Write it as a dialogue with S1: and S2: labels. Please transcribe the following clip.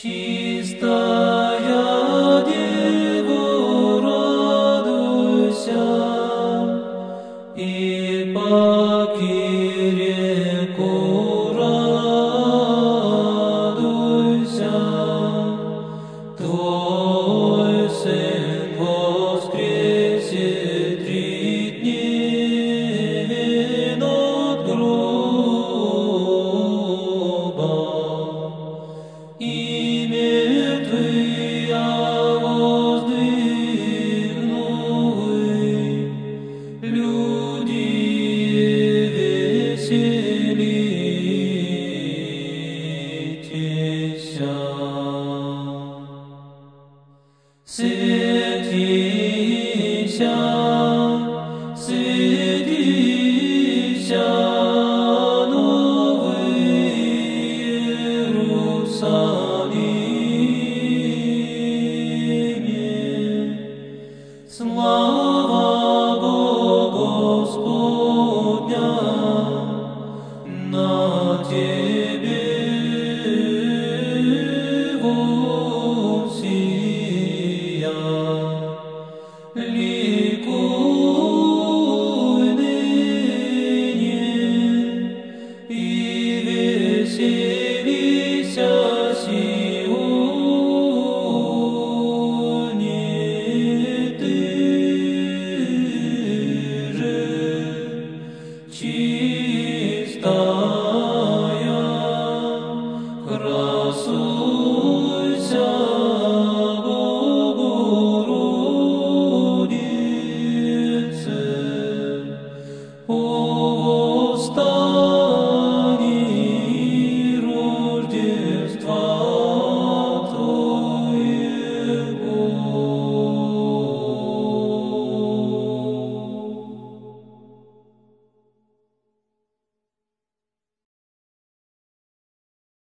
S1: Чистая деву радуйся, и покири 三天香，三天香，挪威耶路撒冷，耶，斯瓦博格斯古尔，那天。Spirit.